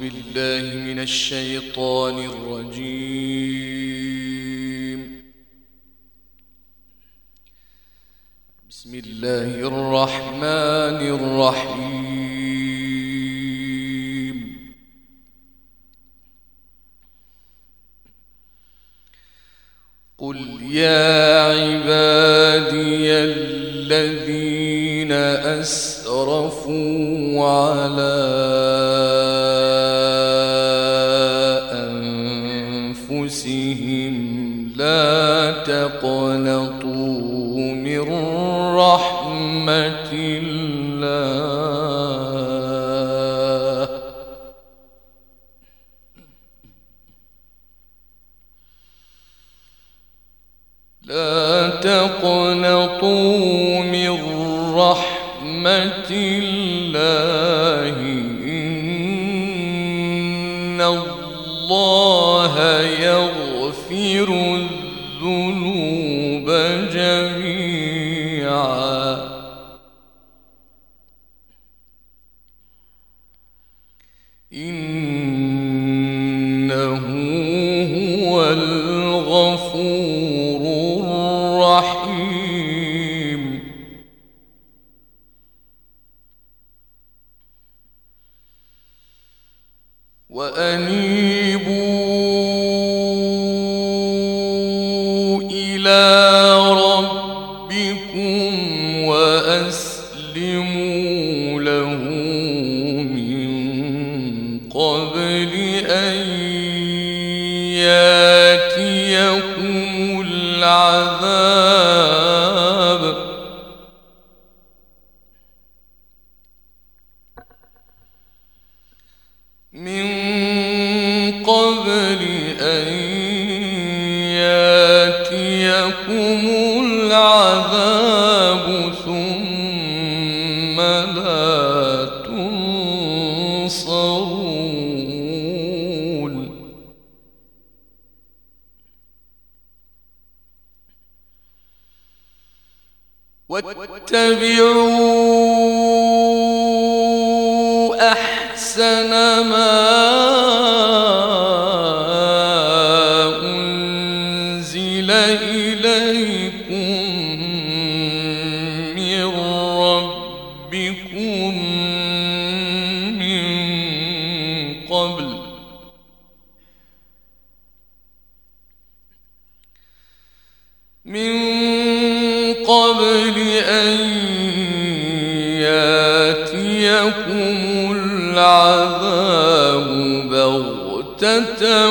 بالله من الشيطان الرجيم. بسم الله الرحمن الرحيم. قل يا عبادي الذين أسرفوا على تقنطوا من رحمة يأتيكم العذاب واتبعوا أحسن ما أنزل إليكم من ربكم من قبل قبل أن ياتيكم العذاب بغتة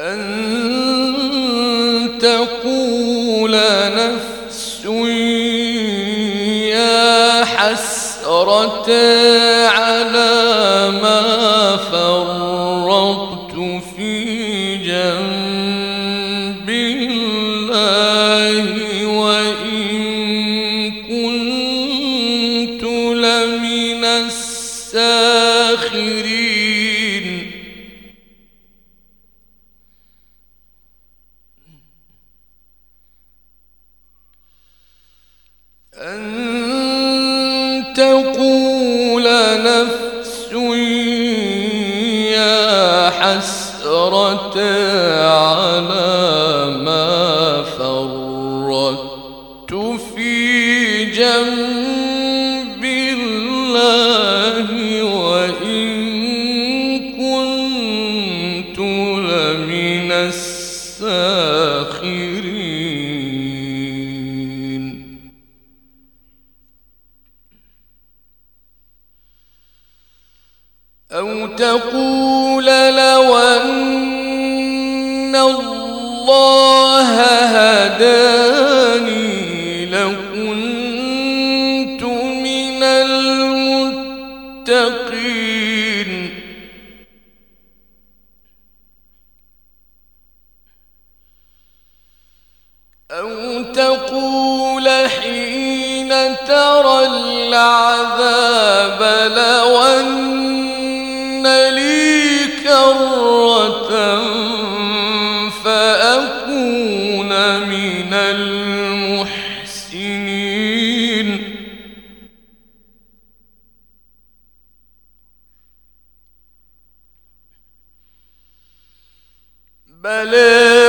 أن تقول نفس يا حسرة على بلے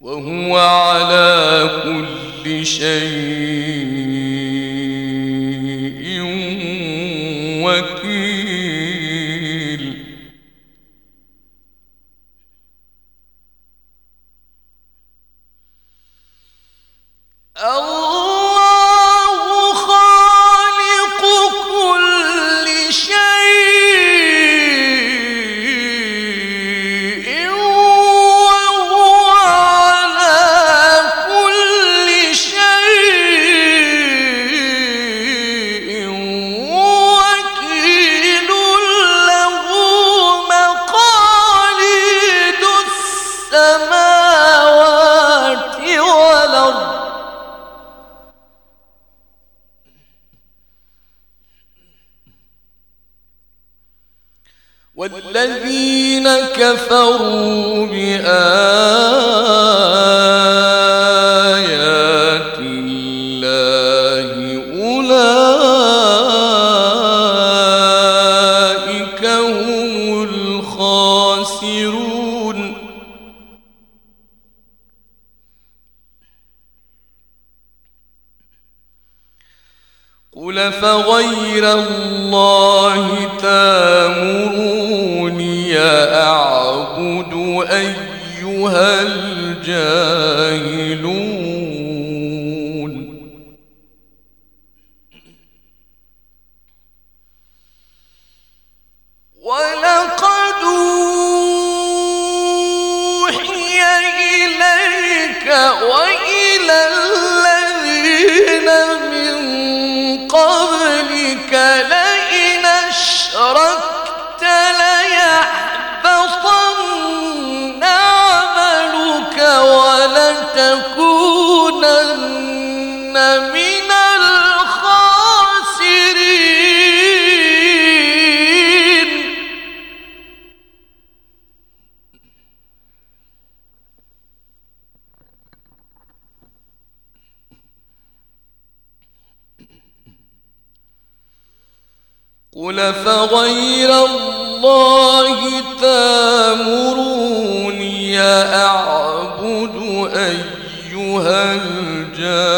وهو على كل شيء الذين كفروا بآياتنا فغير الله تامروني أعبد أيها الجاهل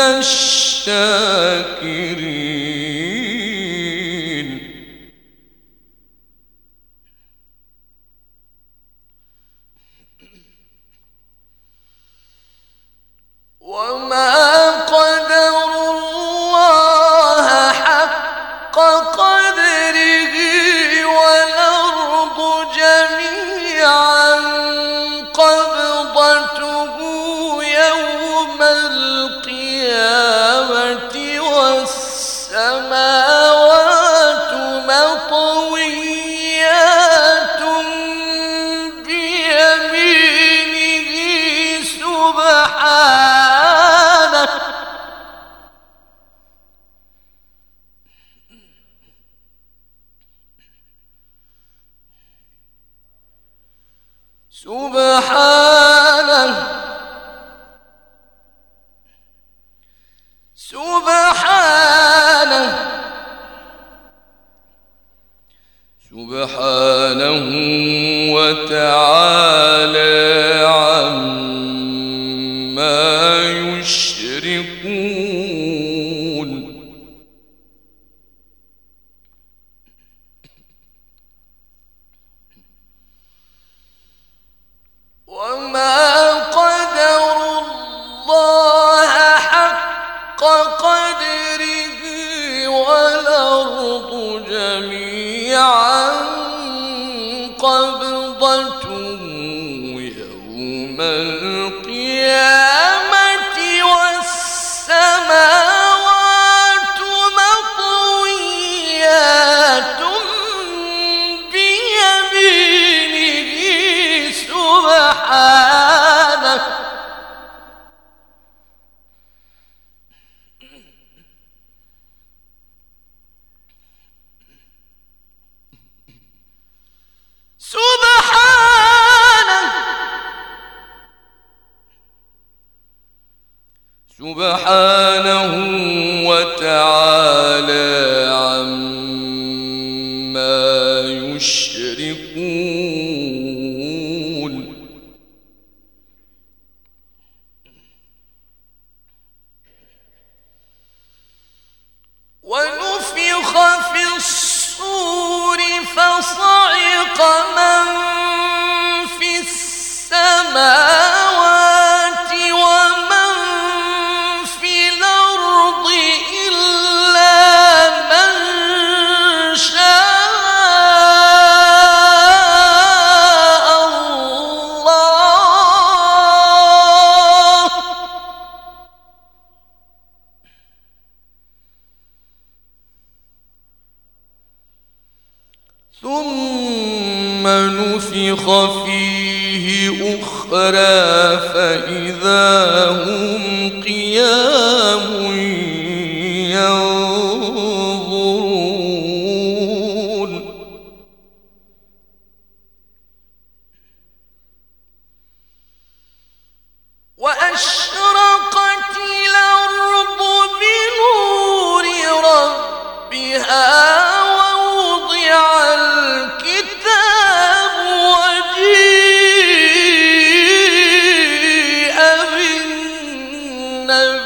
الشاكرين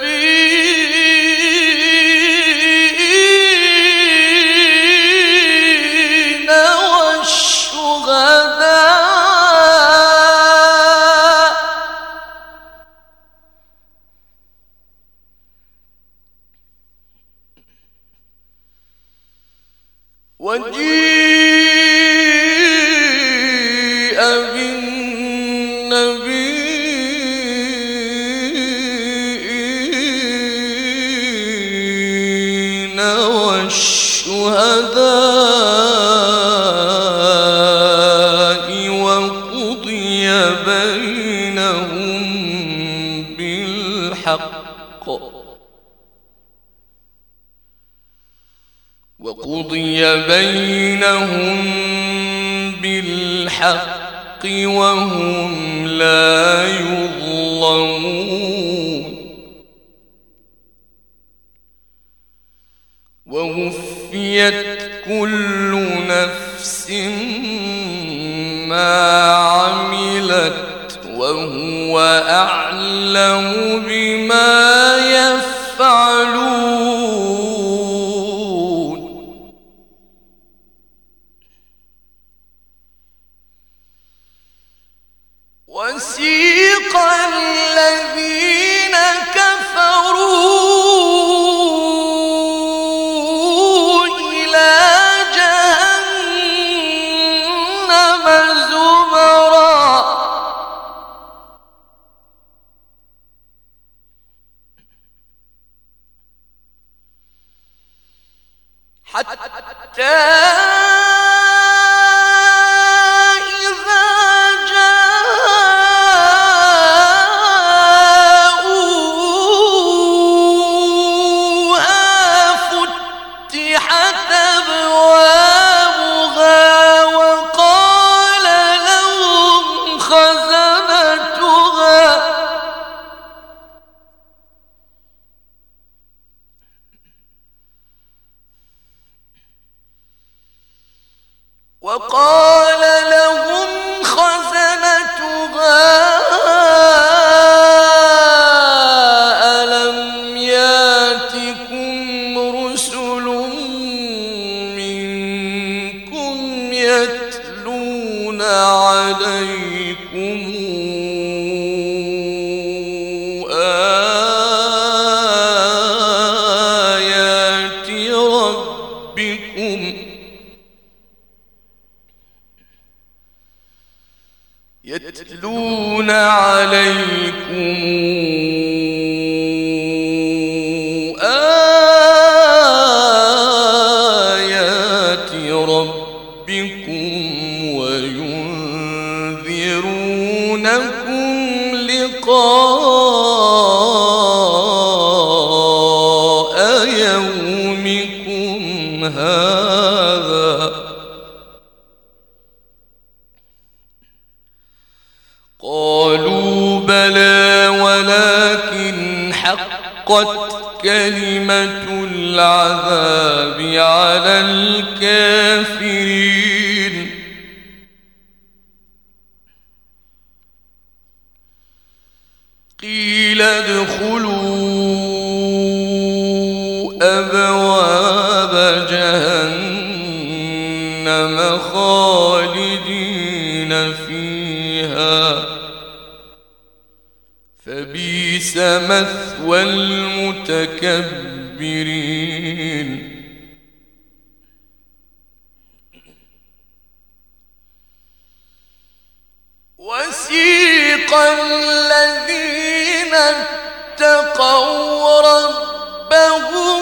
بھی ووفيت كل نفس ما عملت وهو أعلم به ربكم. يتلون عليكم حقت كلمة العذاب على الكافرين قيل ادخلوا أبواب جهنم خالدين فيها فبيس مثل والمتكبرين. وسيق الذين اتقوا ربهم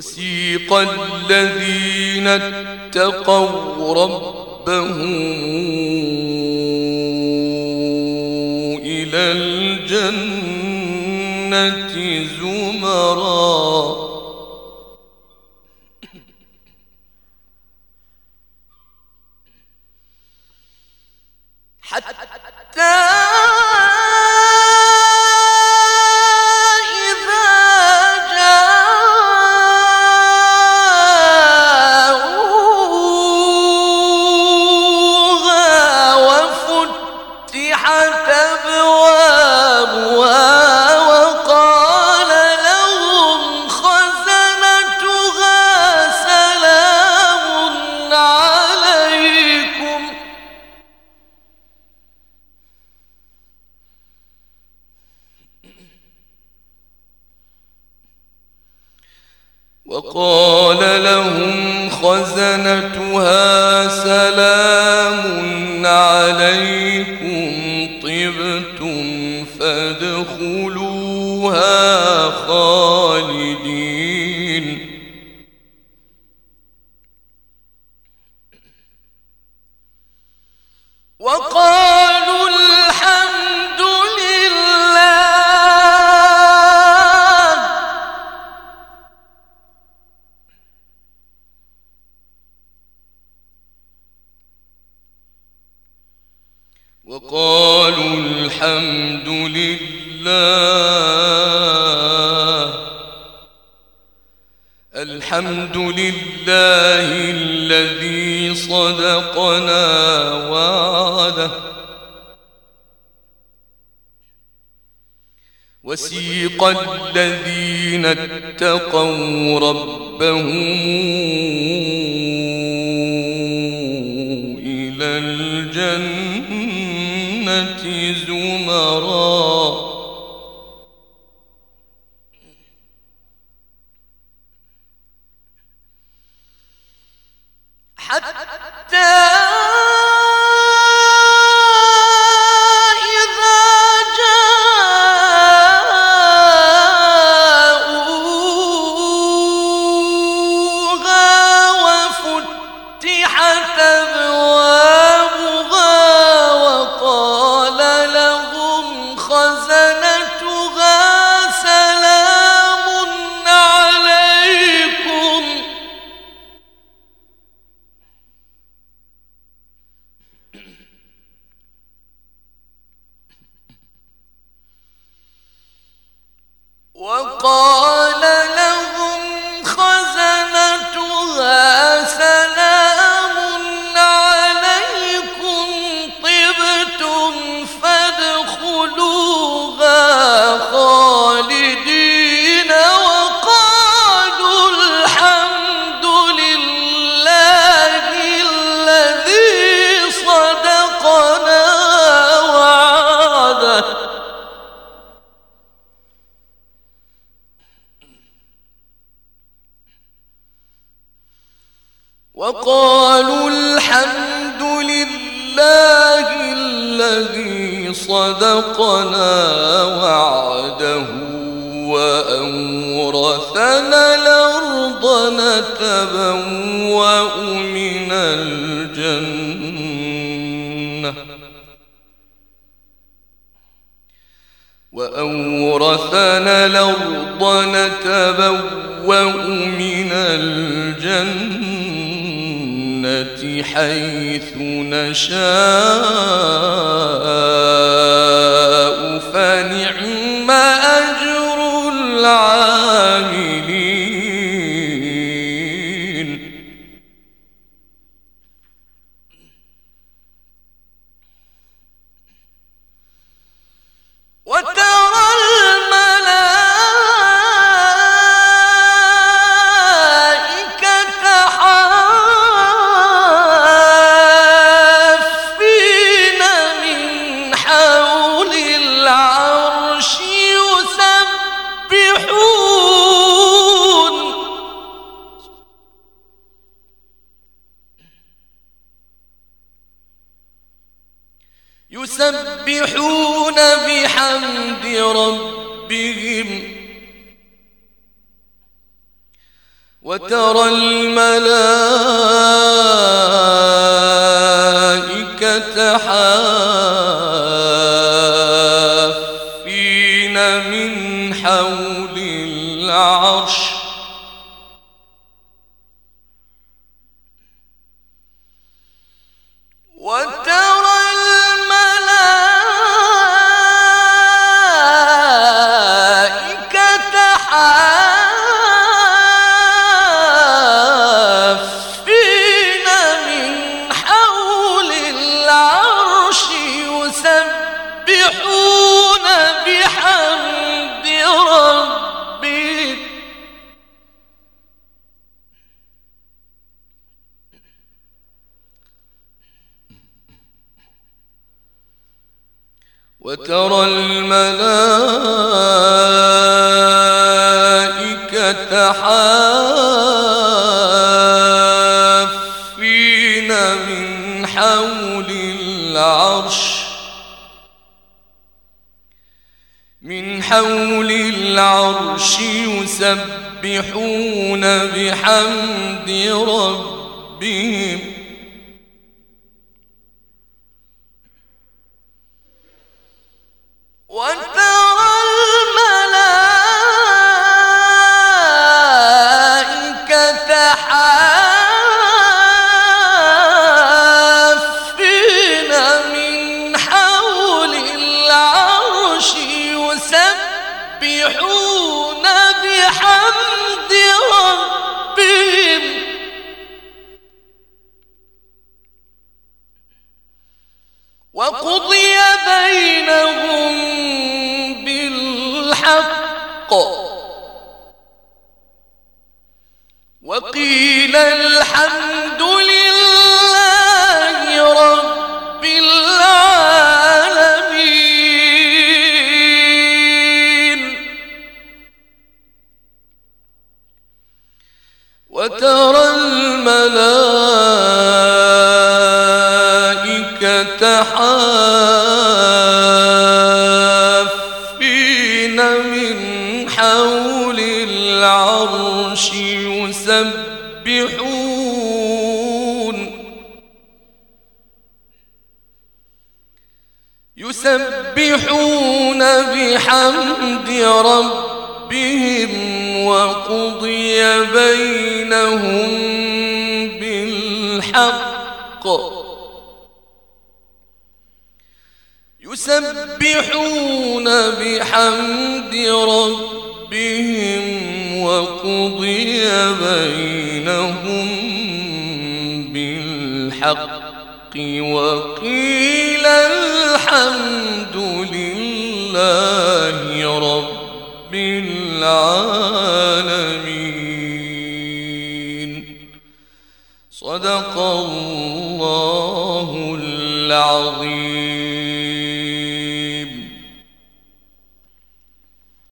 وسيق الذين اتقوا ربهم إلى الجنة وقال لهم خزنتها سلام عليكم طبتم فادخلوها لله الذي صدقنا وعده وسيق الذين اتقوا ربهم ونتبوأ من الجنة. وأورثنا الأرض نتبوأ من الجنة حيث نشاء. فنعم يسبحون بحمد ربهم. وترى الملائكة يسبحون بحمد وترى الملائكة حامدين حول العرش يسبحون بحمد ربهم. يسبحون. يسبحون بحمد ربهم وقضي بينهم بالحق. يسبحون بحمد ربهم وقضي بينهم بالحق وقيل الحمد لله رب العالمين. صدق الله العظيم.